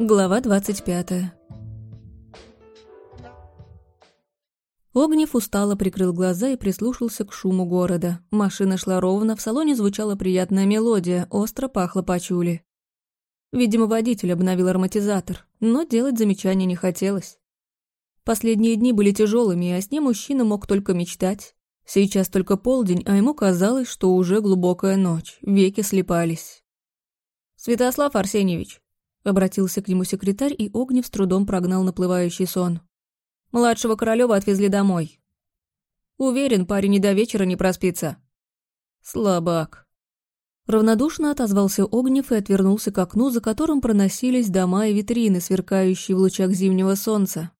Глава 25 Огнев устало прикрыл глаза и прислушался к шуму города. Машина шла ровно, в салоне звучала приятная мелодия, остро пахло пачули. Видимо, водитель обновил ароматизатор, но делать замечания не хотелось. Последние дни были тяжелыми, а с ним мужчина мог только мечтать. Сейчас только полдень, а ему казалось, что уже глубокая ночь, веки слепались. «Святослав Арсеньевич, Обратился к нему секретарь, и Огнев с трудом прогнал наплывающий сон. Младшего Королёва отвезли домой. Уверен, парень не до вечера не проспится. Слабак. Равнодушно отозвался Огнев и отвернулся к окну, за которым проносились дома и витрины, сверкающие в лучах зимнего солнца.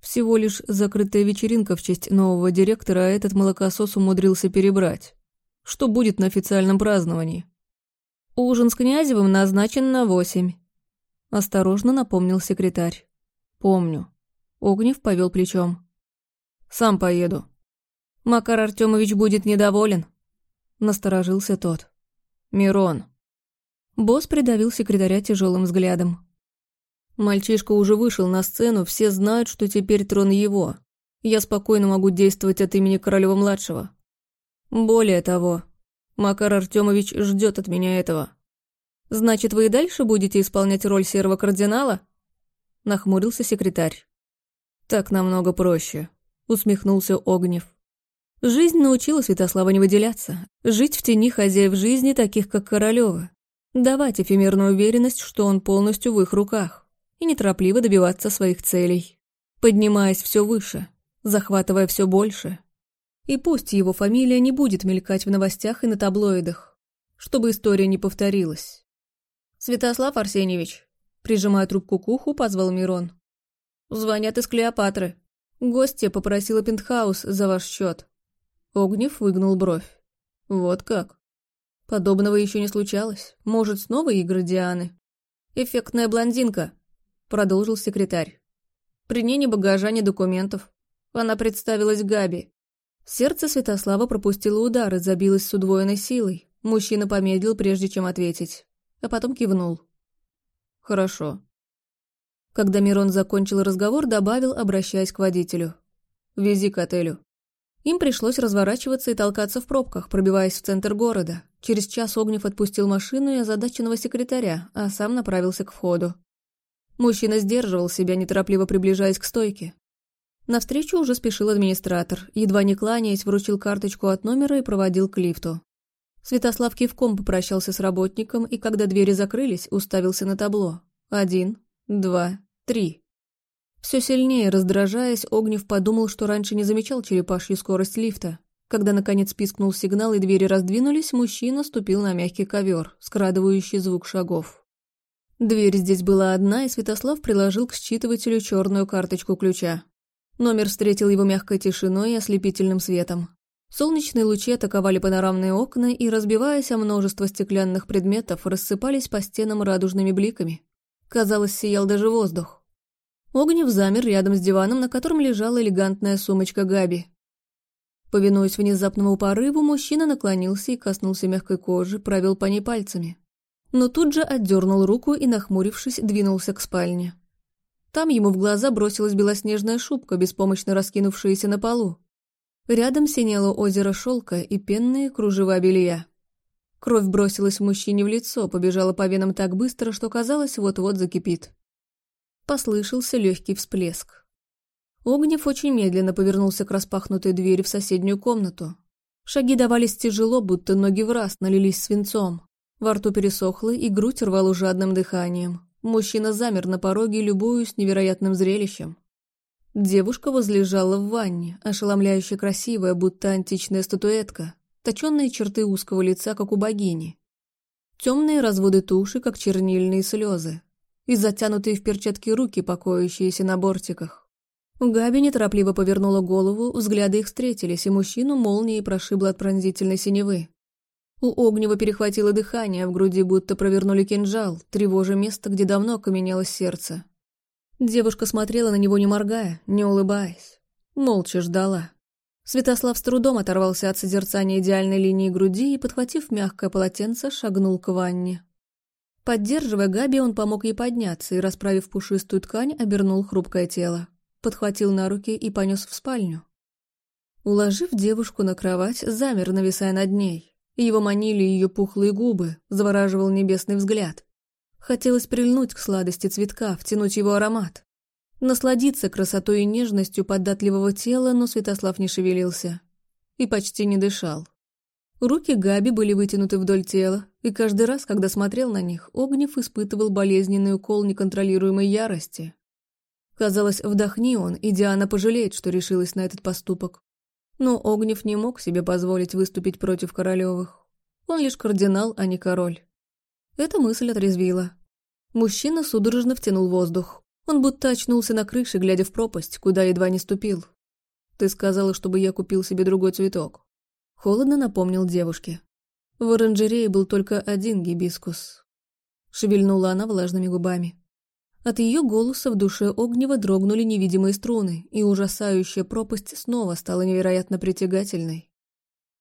Всего лишь закрытая вечеринка в честь нового директора, а этот молокосос умудрился перебрать. Что будет на официальном праздновании? Ужин с Князевым назначен на восемь. Осторожно напомнил секретарь. «Помню». Огнев повел плечом. «Сам поеду». «Макар Артемович будет недоволен», — насторожился тот. «Мирон». Босс придавил секретаря тяжелым взглядом. «Мальчишка уже вышел на сцену, все знают, что теперь трон его. Я спокойно могу действовать от имени Королева-младшего. Более того, Макар Артемович ждет от меня этого. «Значит, вы и дальше будете исполнять роль серого кардинала?» Нахмурился секретарь. «Так намного проще», — усмехнулся Огнев. Жизнь научила Святослава не выделяться, жить в тени хозяев жизни, таких как Королёва, давать эфемерную уверенность, что он полностью в их руках, и неторопливо добиваться своих целей, поднимаясь все выше, захватывая все больше. И пусть его фамилия не будет мелькать в новостях и на таблоидах, чтобы история не повторилась. «Святослав Арсеньевич», прижимая трубку к уху, позвал Мирон. «Звонят из Клеопатры. Гостья попросила пентхаус за ваш счет. Огнев выгнул бровь. «Вот как?» Подобного еще не случалось. Может, снова игры Дианы? «Эффектная блондинка», — продолжил секретарь. «При ней ни багажа, ни документов. Она представилась Габи». Сердце Святослава пропустило удар и забилось с удвоенной силой. Мужчина помедлил, прежде чем ответить а потом кивнул. «Хорошо». Когда Мирон закончил разговор, добавил, обращаясь к водителю. «Вези к отелю». Им пришлось разворачиваться и толкаться в пробках, пробиваясь в центр города. Через час Огнев отпустил машину и озадаченного секретаря, а сам направился к входу. Мужчина сдерживал себя, неторопливо приближаясь к стойке. Навстречу уже спешил администратор, едва не кланяясь, вручил карточку от номера и проводил к лифту. Святослав кивком попрощался с работником и, когда двери закрылись, уставился на табло. Один, два, три. Все сильнее раздражаясь, Огнев подумал, что раньше не замечал черепашью скорость лифта. Когда, наконец, пискнул сигнал и двери раздвинулись, мужчина ступил на мягкий ковер, скрадывающий звук шагов. Дверь здесь была одна, и Святослав приложил к считывателю черную карточку ключа. Номер встретил его мягкой тишиной и ослепительным светом. Солнечные лучи атаковали панорамные окна и, разбиваясь о множество стеклянных предметов, рассыпались по стенам радужными бликами. Казалось, сиял даже воздух. Огнев замер рядом с диваном, на котором лежала элегантная сумочка Габи. Повинуясь внезапному порыву, мужчина наклонился и коснулся мягкой кожи, провел по ней пальцами. Но тут же отдернул руку и, нахмурившись, двинулся к спальне. Там ему в глаза бросилась белоснежная шубка, беспомощно раскинувшаяся на полу. Рядом синело озеро шелка и пенные кружева белья. Кровь бросилась мужчине в лицо, побежала по венам так быстро, что казалось, вот-вот закипит. Послышался легкий всплеск. Огнев очень медленно повернулся к распахнутой двери в соседнюю комнату. Шаги давались тяжело, будто ноги в раз налились свинцом. Во рту пересохло, и грудь рвало жадным дыханием. Мужчина замер на пороге, любуясь невероятным зрелищем. Девушка возлежала в ванне, ошеломляюще красивая, будто античная статуэтка, точенные черты узкого лица, как у богини. Темные разводы туши, как чернильные слезы, и затянутые в перчатки руки, покоящиеся на бортиках. Габи неторопливо повернула голову, взгляды их встретились, и мужчину молнией прошибло от пронзительной синевы. У Огнева перехватило дыхание, в груди будто провернули кинжал, тревожа место, где давно окаменелось сердце. Девушка смотрела на него не моргая, не улыбаясь. Молча ждала. Святослав с трудом оторвался от созерцания идеальной линии груди и, подхватив мягкое полотенце, шагнул к ванне. Поддерживая Габи, он помог ей подняться и, расправив пушистую ткань, обернул хрупкое тело. Подхватил на руки и понес в спальню. Уложив девушку на кровать, замер, нависая над ней. Его манили ее пухлые губы, завораживал небесный взгляд. Хотелось прильнуть к сладости цветка, втянуть его аромат. Насладиться красотой и нежностью податливого тела, но Святослав не шевелился. И почти не дышал. Руки Габи были вытянуты вдоль тела, и каждый раз, когда смотрел на них, Огнев испытывал болезненный укол неконтролируемой ярости. Казалось, вдохни он, и Диана пожалеет, что решилась на этот поступок. Но Огнев не мог себе позволить выступить против Королевых. Он лишь кардинал, а не король. Эта мысль отрезвила. Мужчина судорожно втянул воздух. Он будто очнулся на крыше, глядя в пропасть, куда едва не ступил. «Ты сказала, чтобы я купил себе другой цветок». Холодно напомнил девушке. В оранжерее был только один гибискус. Шевельнула она влажными губами. От ее голоса в душе Огнева дрогнули невидимые струны, и ужасающая пропасть снова стала невероятно притягательной.